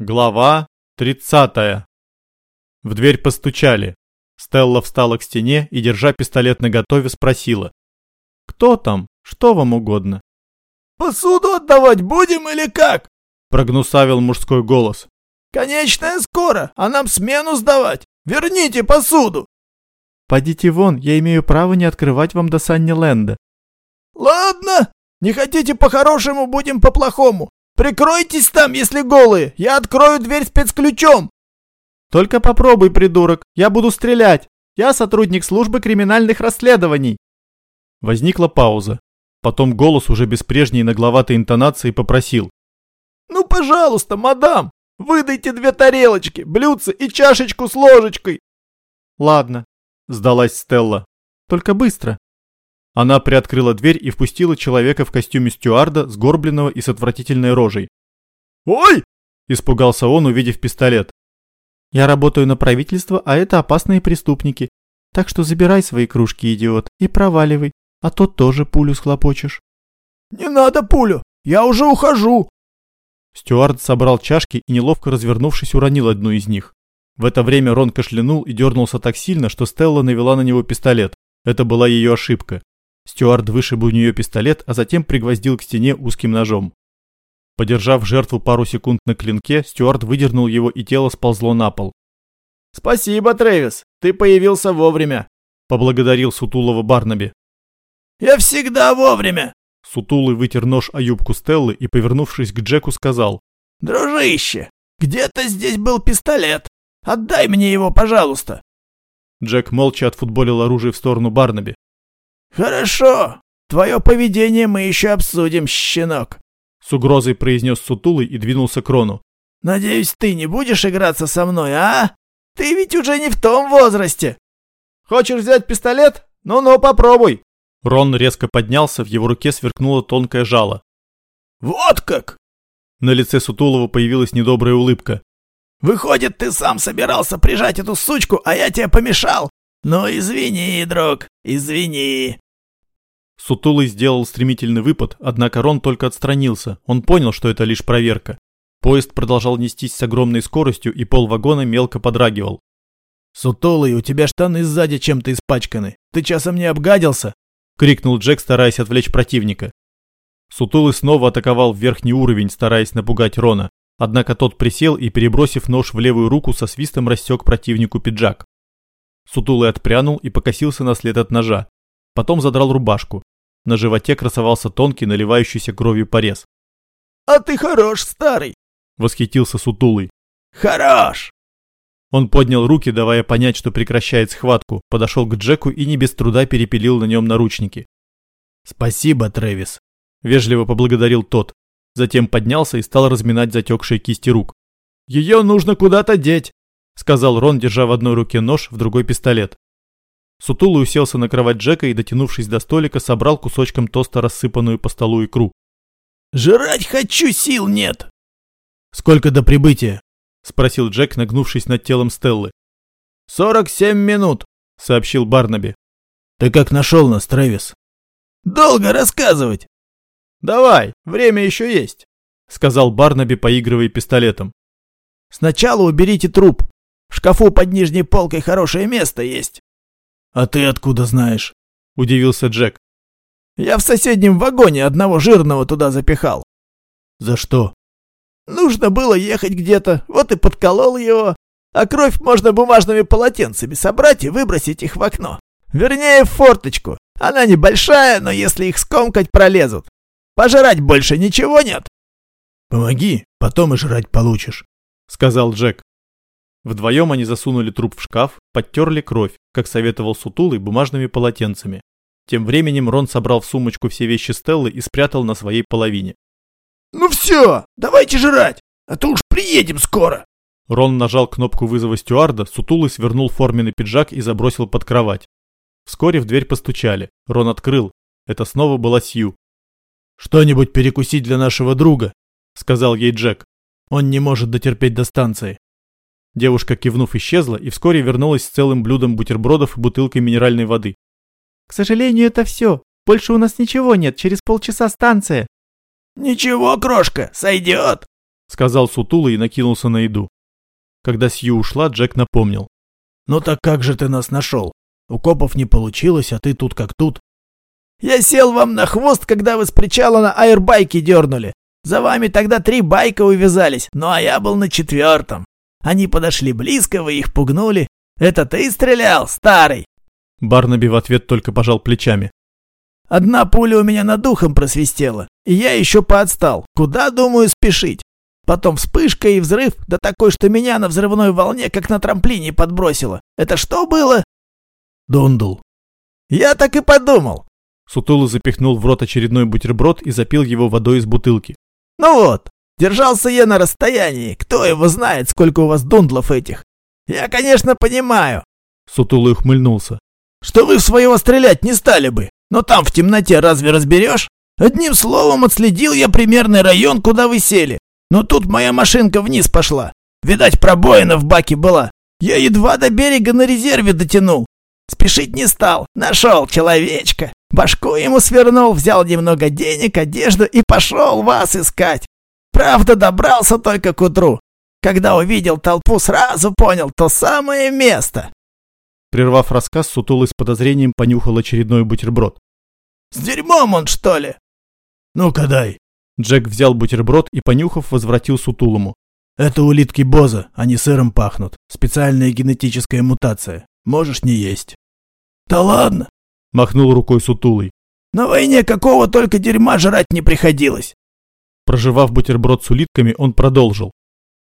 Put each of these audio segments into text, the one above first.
Глава 30. В дверь постучали. Стелла встала к стене и, держа пистолет наготове, спросила. «Кто там? Что вам угодно?» «Посуду отдавать будем или как?» Прогнусавил мужской голос. «Конечная скоро, а нам смену сдавать. Верните посуду!» «Подите вон, я имею право не открывать вам до Санни-Ленда». «Ладно, не хотите по-хорошему, будем по-плохому. Прикройтесь там, если голые. Я открою дверь спецключом. Только попробуй, придурок. Я буду стрелять. Я сотрудник службы криминальных расследований. Возникла пауза. Потом голос уже без прежней нагловатой интонации попросил. «Ну, пожалуйста, мадам, выдайте две тарелочки, блюдце и чашечку с ложечкой». «Ладно», — сдалась Стелла. «Только быстро». Она приоткрыла дверь и впустила человека в костюме стюарда, сгорбленного и с отвратительной рожей. «Ой!» – испугался он, увидев пистолет. «Я работаю на правительство, а это опасные преступники. Так что забирай свои кружки, идиот, и проваливай, а то тоже пулю схлопочешь». «Не надо пулю, я уже ухожу!» Стюард собрал чашки и, неловко развернувшись, уронил одну из них. В это время Рон кашлянул и дернулся так сильно, что Стелла навела на него пистолет. Это была ее ошибка. Стюард вышиб у нее пистолет, а затем пригвоздил к стене узким ножом. Подержав жертву пару секунд на клинке, Стюарт выдернул его и тело сползло на пол. «Спасибо, Трэвис, ты появился вовремя», — поблагодарил Сутулова Барнаби. «Я всегда вовремя!» Сутулый вытер нож о юбку Стеллы и, повернувшись к Джеку, сказал. «Дружище, где-то здесь был пистолет. Отдай мне его, пожалуйста!» Джек молча отфутболил оружие в сторону Барнаби. «Хорошо, твое поведение мы еще обсудим, щенок», — с угрозой произнес Сутулый и двинулся к Рону. «Надеюсь, ты не будешь играться со мной, а? Ты ведь уже не в том возрасте». «Хочешь взять пистолет? Ну-ну, попробуй». Рон резко поднялся, в его руке сверкнуло тонкое жало. «Вот как!» На лице Сутулова появилась недобрая улыбка. «Выходит, ты сам собирался прижать эту сучку, а я тебе помешал? «Ну, извини, друг, извини!» Сутулый сделал стремительный выпад, однако Рон только отстранился. Он понял, что это лишь проверка. Поезд продолжал нестись с огромной скоростью, и пол вагона мелко подрагивал. «Сутулый, у тебя штаны сзади чем-то испачканы. Ты часом не обгадился?» — крикнул Джек, стараясь отвлечь противника. Сутулый снова атаковал в верхний уровень, стараясь напугать Рона. Однако тот присел и, перебросив нож в левую руку, со свистом рассек противнику пиджак. Сутулый отпрянул и покосился на след от ножа. Потом задрал рубашку. На животе красовался тонкий, наливающийся кровью порез. «А ты хорош, старый!» — восхитился Сутулый. «Хорош!» Он поднял руки, давая понять, что прекращает схватку, подошел к Джеку и не без труда перепилил на нем наручники. «Спасибо, Трэвис!» – вежливо поблагодарил тот. Затем поднялся и стал разминать затекшие кисти рук. «Ее нужно куда-то деть!» Сказал Рон, держа в одной руке нож, в другой пистолет. Сутулый уселся на кровать Джека и, дотянувшись до столика, собрал кусочком тоста рассыпанную по столу икру. «Жрать хочу, сил нет!» «Сколько до прибытия?» – спросил Джек, нагнувшись над телом Стеллы. «Сорок семь минут», – сообщил Барнаби. «Ты как нашел нас, Трэвис?» «Долго рассказывать». «Давай, время еще есть», – сказал Барнаби, поигрывая пистолетом. «Сначала уберите труп», в шкафу под нижней полкой хорошее место есть». «А ты откуда знаешь?» – удивился Джек. «Я в соседнем вагоне одного жирного туда запихал». «За что?» «Нужно было ехать где-то, вот и подколол его. А кровь можно бумажными полотенцами собрать и выбросить их в окно. Вернее, в форточку. Она небольшая, но если их скомкать, пролезут. Пожрать больше ничего нет». «Помоги, потом и жрать получишь», — сказал Джек. Вдвоем они засунули труп в шкаф, подтерли кровь, как советовал Сутулый, бумажными полотенцами. Тем временем Рон собрал в сумочку все вещи Стеллы и спрятал на своей половине. «Ну все, давайте жрать, а то уж приедем скоро!» Рон нажал кнопку вызова стюарда, Сутулый свернул форменный пиджак и забросил под кровать. Вскоре в дверь постучали. Рон открыл. Это снова была Сью. «Что-нибудь перекусить для нашего друга», — сказал ей Джек. «Он не может дотерпеть до станции». Девушка, кивнув, исчезла и вскоре вернулась с целым блюдом бутербродов и бутылкой минеральной воды. «К сожалению, это все. Больше у нас ничего нет. Через полчаса станция». «Ничего, крошка, сойдет!» сказал Сутулый и накинулся на еду. Когда Сью ушла, Джек напомнил. «Ну так как же ты нас нашел? У копов не получилось, а ты тут как тут». «Я сел вам на хвост, когда вы с причала на аэрбайке дернули. За вами тогда три байка увязались, ну а я был на четвертом. Они подошли близко, вы их пугнули. Это ты стрелял, старый?» Барнаби в ответ только пожал плечами. «Одна пуля у меня над духом просвистела, и я еще поотстал. Куда, думаю, спешить? Потом вспышка и взрыв, да такой, что меня на взрывной волне, как на трамплине, подбросило. Это что было?» «Дундул». «Я так и подумал». Сутулы запихнул в рот очередной бутерброд и запил его водой из бутылки. «Ну вот, держался я на расстоянии. Кто его знает, сколько у вас дундлов этих? Я, конечно, понимаю». Сутулый ухмыльнулся. «Что вы в своего стрелять не стали бы. Но там в темноте разве разберешь? Одним словом, отследил я примерный район, куда вы сели. Но тут моя машинка вниз пошла. Видать, пробоина в баке была. Я едва до берега на резерве дотянул. Спешить не стал. Нашел человечка. Башку ему свернул, взял немного денег, одежду и пошел вас искать. Правда, добрался только к утру. Когда увидел толпу, сразу понял, то самое место. Прервав рассказ, Сутулый с подозрением понюхал очередной бутерброд. «С дерьмом он, что ли?» «Ну-ка дай». Джек взял бутерброд и, понюхав, возвратил Сутулому. «Это улитки Боза, они сыром пахнут. Специальная генетическая мутация. Можешь не есть». «Да ладно!» – махнул рукой Сутулый. «На войне какого только дерьма жрать не приходилось!» Проживав бутерброд с улитками, он продолжил.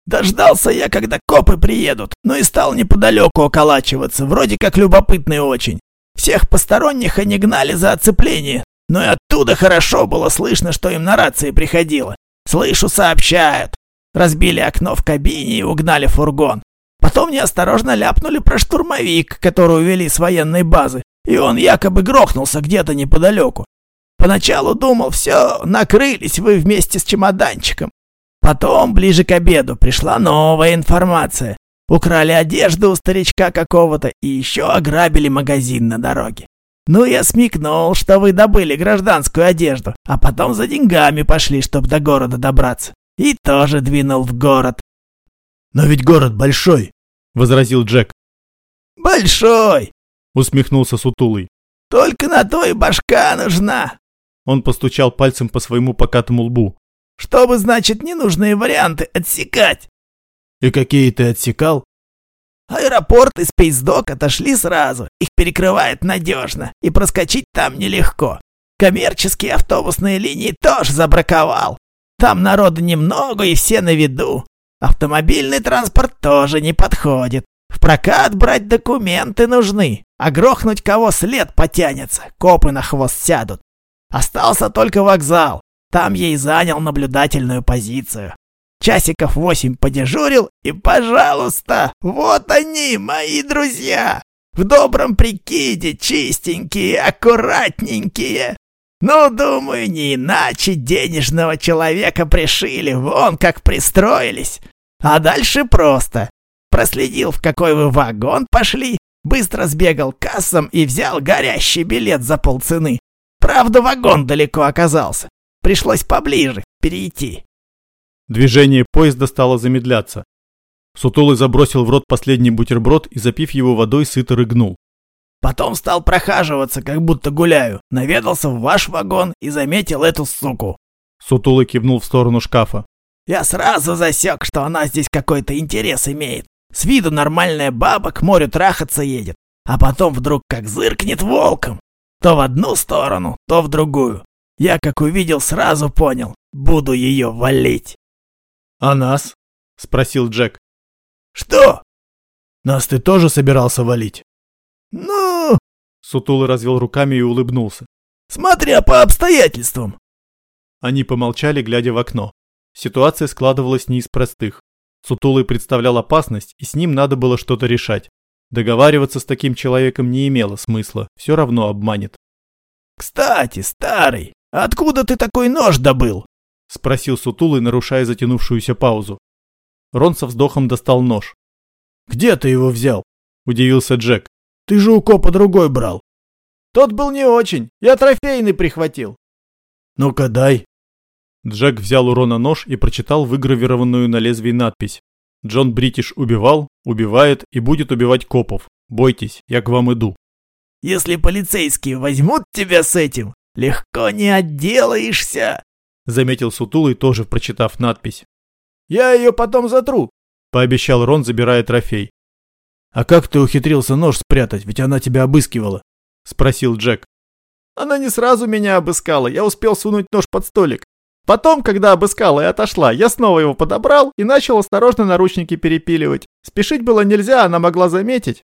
Дождался я, когда копы приедут, но и стал неподалеку околачиваться, вроде как любопытный очень. Всех посторонних они гнали за оцепление, но и оттуда хорошо было слышно, что им на рации приходило. Слышу, сообщают. Разбили окно в кабине и угнали фургон. Потом неосторожно ляпнули про штурмовик, который увели с военной базы, и он якобы грохнулся где-то неподалеку. Поначалу думал, все, накрылись вы вместе с чемоданчиком. Потом, ближе к обеду, пришла новая информация. Украли одежду у старичка какого-то и еще ограбили магазин на дороге. Ну, я смекнул, что вы добыли гражданскую одежду, а потом за деньгами пошли, чтобы до города добраться. И тоже двинул в город. «Но ведь город большой», — возразил Джек. «Большой», — усмехнулся Сутулый. «Только на то и башка нужна». Он постучал пальцем по своему покатому лбу. Чтобы, значит, ненужные варианты отсекать. И какие ты отсекал? Аэропорт и спейсдок отошли сразу. Их перекрывает надежно, и проскочить там нелегко. Коммерческие автобусные линии тоже забраковал. Там народу немного и все на виду. Автомобильный транспорт тоже не подходит. В прокат брать документы нужны, а грохнуть кого след потянется, копы на хвост сядут. Остался только вокзал. Там я и занял наблюдательную позицию. Часиков восемь подежурил, и, пожалуйста, вот они, мои друзья! В добром прикиде, чистенькие, аккуратненькие. Ну, думаю, не иначе денежного человека пришили, вон как пристроились. А дальше просто. Проследил, в какой вы вагон пошли, быстро сбегал к кассам и взял горящий билет за полцены. Правда, вагон далеко оказался. Пришлось поближе перейти. Движение поезда стало замедляться. Сутулый забросил в рот последний бутерброд и, запив его водой, сыто рыгнул. Потом стал прохаживаться, как будто гуляю. Наведался в ваш вагон и заметил эту суку. Сутулый кивнул в сторону шкафа. Я сразу засек, что она здесь какой-то интерес имеет. С виду нормальная баба к морю трахаться едет. А потом вдруг как зыркнет волком. То в одну сторону, то в другую. Я, как увидел, сразу понял. Буду ее валить. «А нас?» — спросил Джек. «Что?» «Нас ты тоже собирался валить?» «Ну...» Сутулый развел руками и улыбнулся. «Смотря по обстоятельствам». Они помолчали, глядя в окно. Ситуация складывалась не из простых. Сутулый представлял опасность, и с ним надо было что-то решать. Договариваться с таким человеком не имело смысла, все равно обманет. «Кстати, старый, «Откуда ты такой нож добыл?» — спросил Сутулый, нарушая затянувшуюся паузу. Рон со вздохом достал нож. «Где ты его взял?» — удивился Джек. «Ты же у копа другой брал». «Тот был не очень. Я трофейный прихватил». «Ну-ка дай». Джек взял у Рона нож и прочитал выгравированную на лезвии надпись. «Джон Бритиш убивал, убивает и будет убивать копов. Бойтесь, я к вам иду». «Если полицейские возьмут тебя с этим, легко не отделаешься», заметил Сутулый, тоже прочитав надпись. «Я ее потом затру», пообещал Рон, забирая трофей. «А как ты ухитрился нож спрятать, ведь она тебя обыскивала?» спросил Джек. «Она не сразу меня обыскала, я успел сунуть нож под столик. Потом, когда обыскала и отошла, я снова его подобрал и начал осторожно наручники перепиливать. Спешить было нельзя, она могла заметить.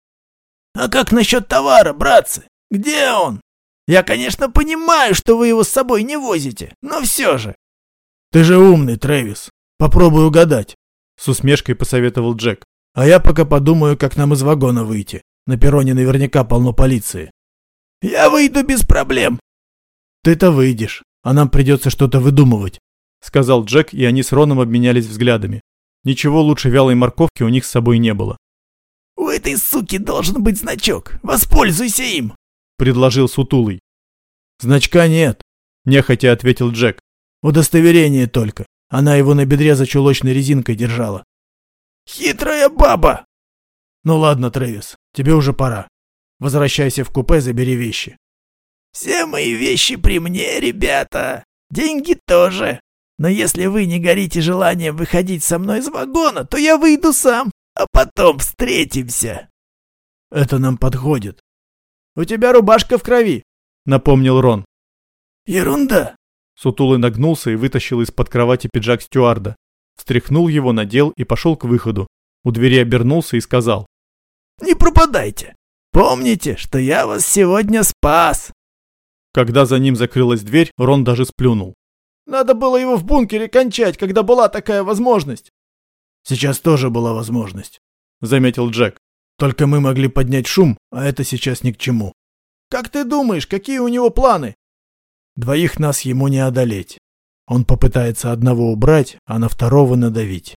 «А как насчет товара, братцы? Где он? Я, конечно, понимаю, что вы его с собой не возите, но все же». «Ты же умный, Трэвис. Попробуй угадать», — с усмешкой посоветовал Джек. «А я пока подумаю, как нам из вагона выйти. На перроне наверняка полно полиции». «Я выйду без проблем». «Ты-то выйдешь, а нам придется что-то выдумывать», — сказал Джек, и они с Роном обменялись взглядами. Ничего лучше вялой морковки у них с собой не было. «У этой суки должен быть значок. Воспользуйся им!» — предложил Сутулый. «Значка нет», — нехотя ответил Джек. «Удостоверение только. Она его на бедре за чулочной резинкой держала». «Хитрая баба!» «Ну ладно, Трэвис, тебе уже пора. Возвращайся в купе, забери вещи». «Все мои вещи при мне, ребята. Деньги тоже. Но если вы не горите желанием выходить со мной из вагона, то я выйду сам а потом встретимся. Это нам подходит. У тебя рубашка в крови, напомнил Рон. Ерунда. Сутулый нагнулся и вытащил из-под кровати пиджак стюарда. Встряхнул его, надел и пошел к выходу. У двери обернулся и сказал. «Не пропадайте. Помните, что я вас сегодня спас». Когда за ним закрылась дверь, Рон даже сплюнул. «Надо было его в бункере кончать, когда была такая возможность». Сейчас тоже была возможность, заметил Джек. Только мы могли поднять шум, а это сейчас ни к чему. Как ты думаешь, какие у него планы? Двоих нас ему не одолеть. Он попытается одного убрать, а на второго надавить.